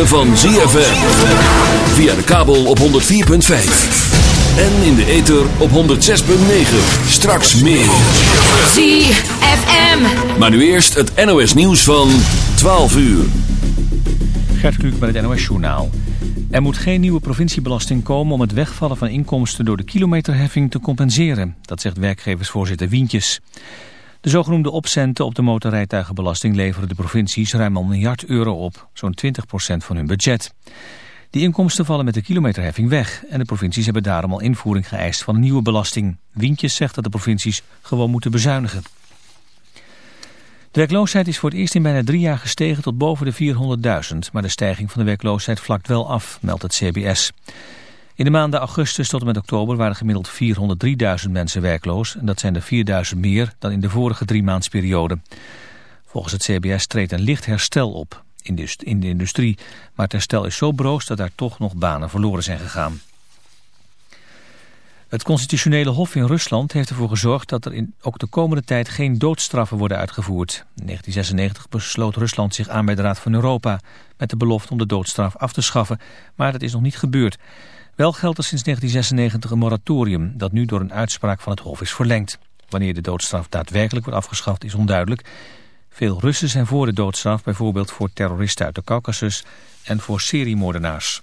ritme van ZFM. Via de kabel op 104.5. En in de ether op 106.9. Straks meer. ZFM. Maar nu eerst het NOS nieuws van 12 uur. Gert Kluk met het NOS Journaal. Er moet geen nieuwe provinciebelasting komen om het wegvallen van inkomsten door de kilometerheffing te compenseren. Dat zegt werkgeversvoorzitter Wientjes. De zogenoemde opcenten op de motorrijtuigenbelasting leveren de provincies ruim een miljard euro op, zo'n 20% van hun budget. Die inkomsten vallen met de kilometerheffing weg en de provincies hebben daarom al invoering geëist van een nieuwe belasting. Wientjes zegt dat de provincies gewoon moeten bezuinigen. De werkloosheid is voor het eerst in bijna drie jaar gestegen tot boven de 400.000, maar de stijging van de werkloosheid vlakt wel af, meldt het CBS. In de maanden augustus tot en met oktober waren gemiddeld 403.000 mensen werkloos. En dat zijn er 4.000 meer dan in de vorige drie maandsperiode. Volgens het CBS treedt een licht herstel op in de, in de industrie. Maar het herstel is zo broos dat daar toch nog banen verloren zijn gegaan. Het constitutionele hof in Rusland heeft ervoor gezorgd dat er in ook de komende tijd geen doodstraffen worden uitgevoerd. In 1996 besloot Rusland zich aan bij de Raad van Europa met de belofte om de doodstraf af te schaffen, maar dat is nog niet gebeurd. Wel geldt er sinds 1996 een moratorium dat nu door een uitspraak van het Hof is verlengd. Wanneer de doodstraf daadwerkelijk wordt afgeschaft is onduidelijk. Veel Russen zijn voor de doodstraf, bijvoorbeeld voor terroristen uit de Caucasus en voor seriemoordenaars.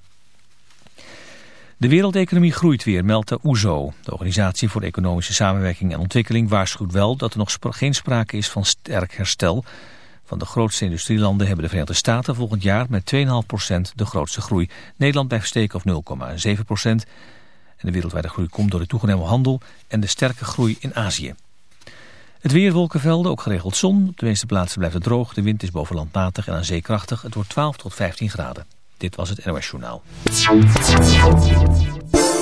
De wereldeconomie groeit weer, meldt de OESO. De Organisatie voor Economische Samenwerking en Ontwikkeling waarschuwt wel dat er nog geen sprake is van sterk herstel. Van de grootste industrielanden hebben de Verenigde Staten volgend jaar met 2,5% de grootste groei. Nederland blijft steken op 0,7%. En de wereldwijde groei komt door de toegenomen handel en de sterke groei in Azië. Het weer, wolkenvelden, ook geregeld zon. Op de meeste plaatsen blijft het droog. De wind is boven land matig en aan zee krachtig. Het wordt 12 tot 15 graden. Dit was het NOS Journaal.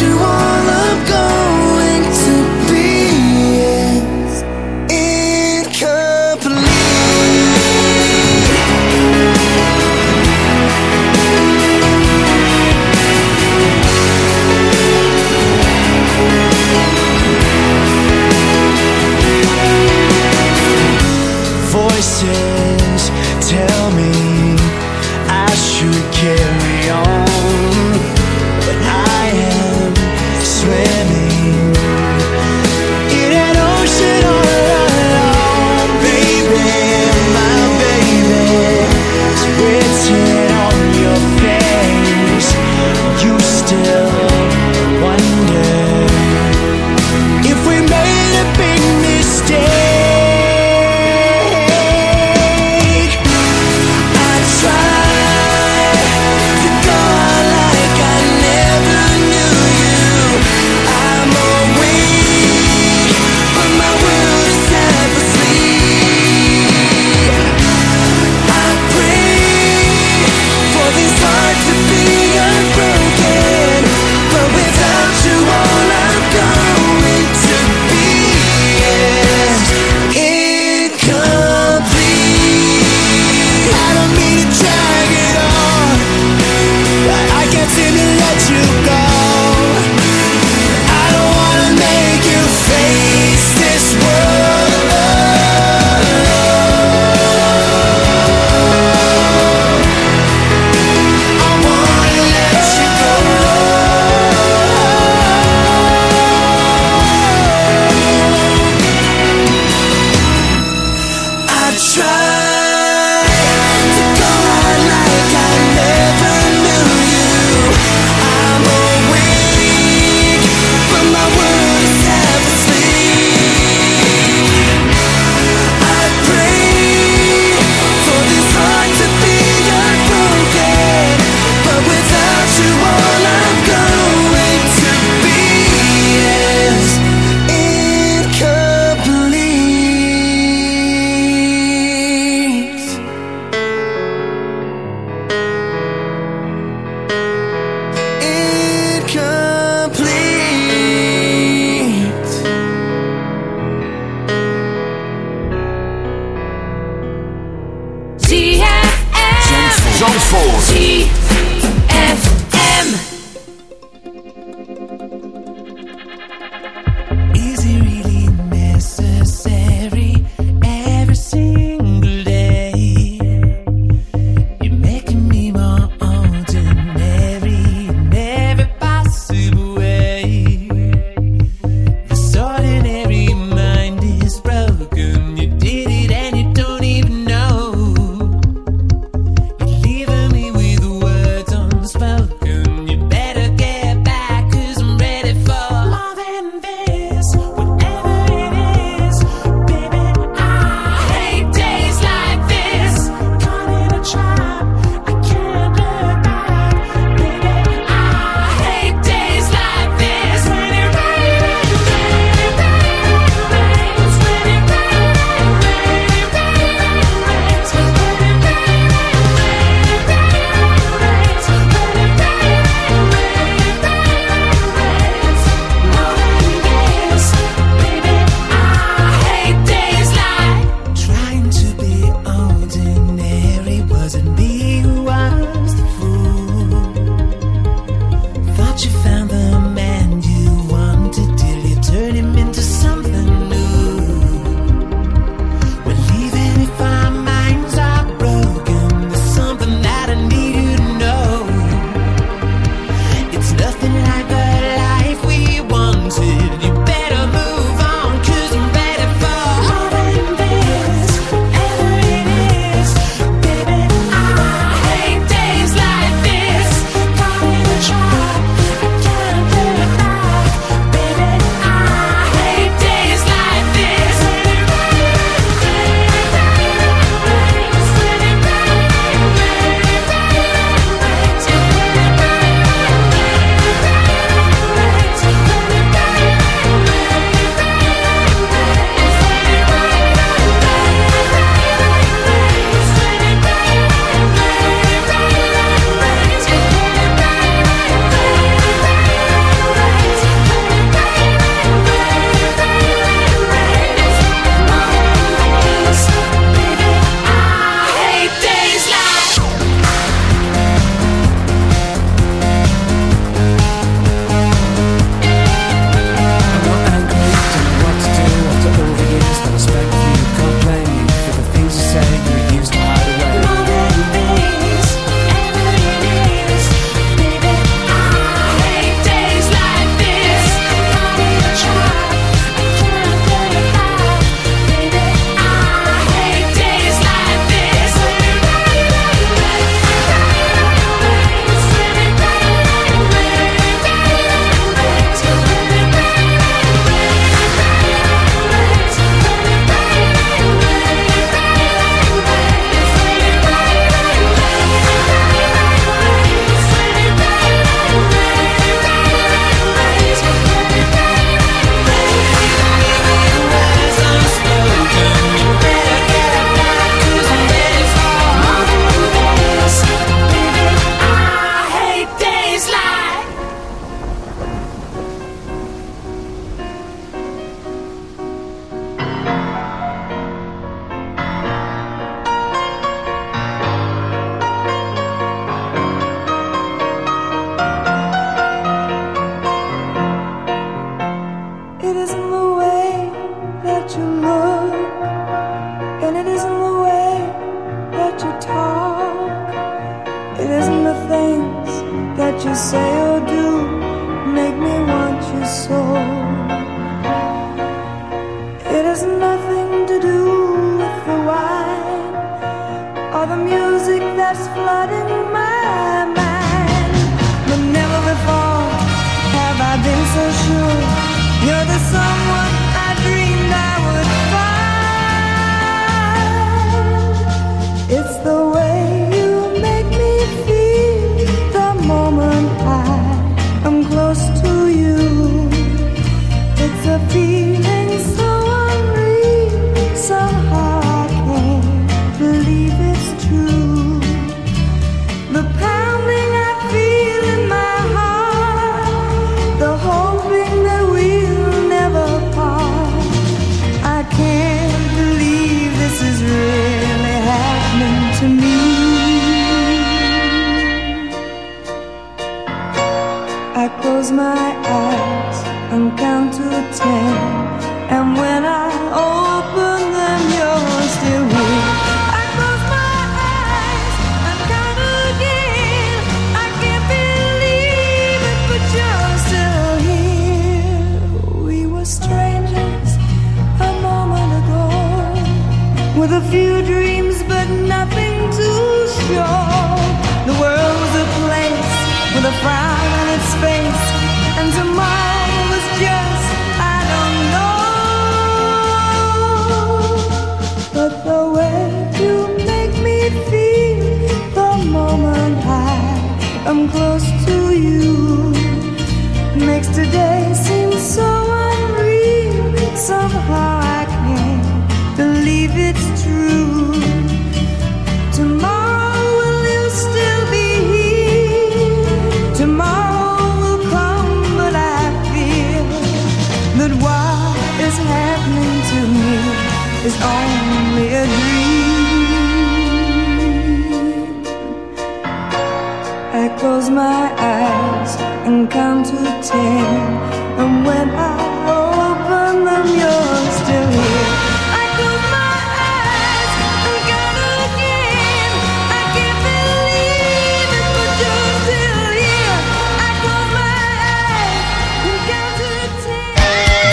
you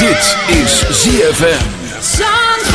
Dit is ZFM.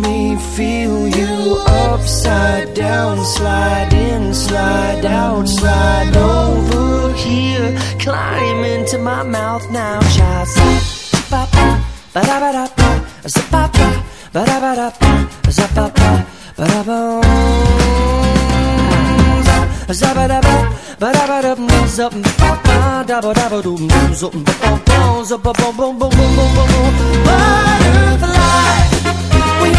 me feel you upside down, slide in, slide out, slide over here, climb into my mouth now, child. Zip up, ba da ba da ba, zip up, ba da ba da ba, zip up, ba da ba. Zabba dabba, ba da ba da ba, zap ba ba, dabba dabba doo, zap ba ba ba, zap ba ba ba ba ba ba ba. Butterfly.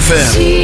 ZFM.